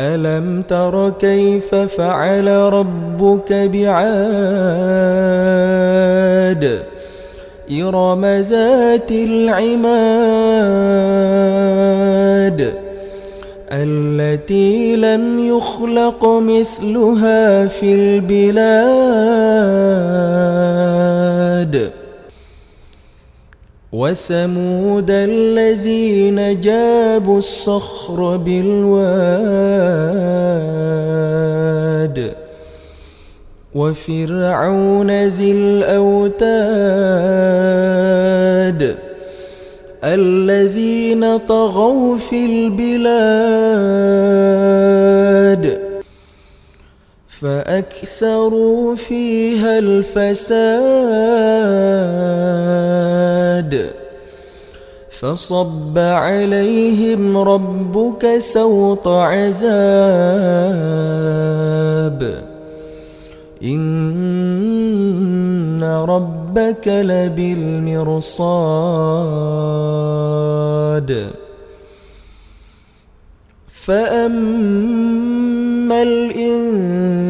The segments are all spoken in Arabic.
ألم تر كيف فعل ربك بعاد إرم ذات العماد التي لم يخلق مثلها في البلاد وثمود الذين جابوا الصخر بالواد وفرعون ذي الأوتاد الذين طغوا في البلاد فأكثروا فيها الفساد فصب عليهم ربك سوط عذاب إن ربك لبالمرصاد فأما الإنسان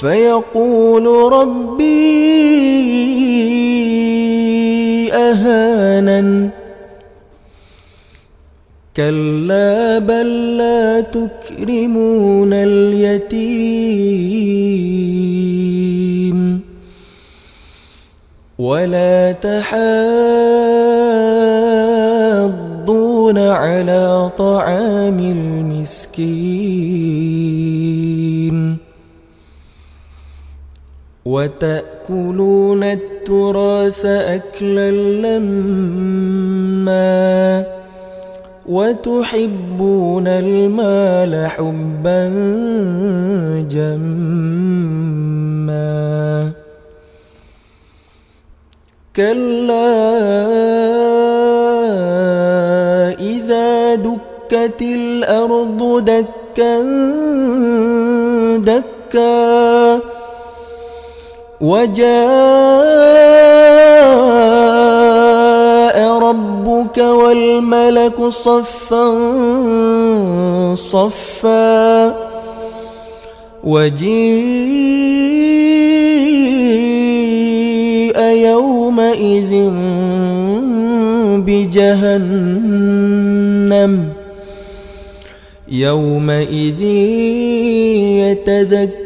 فيقول ربي أهانن. كلا بل لا تكرمون اليتيم. ولا تحاضون على طعام المسكين. وتأكلون التراث أكلا لما وتحبون المال حبا جما. كلا إذا دكت الأرض دكا دكا وجاء ربك والملك صفا صفا وجيء يومئذ بجهنم يومئذ يتذكر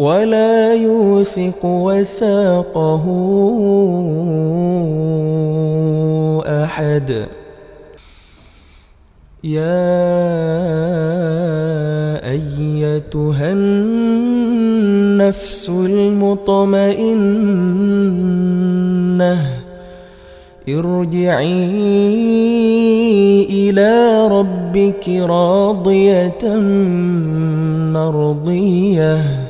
ولا يوثق وثاقه أحد يا أيتها النفس المطمئنة ارجعي إلى ربك راضية مرضية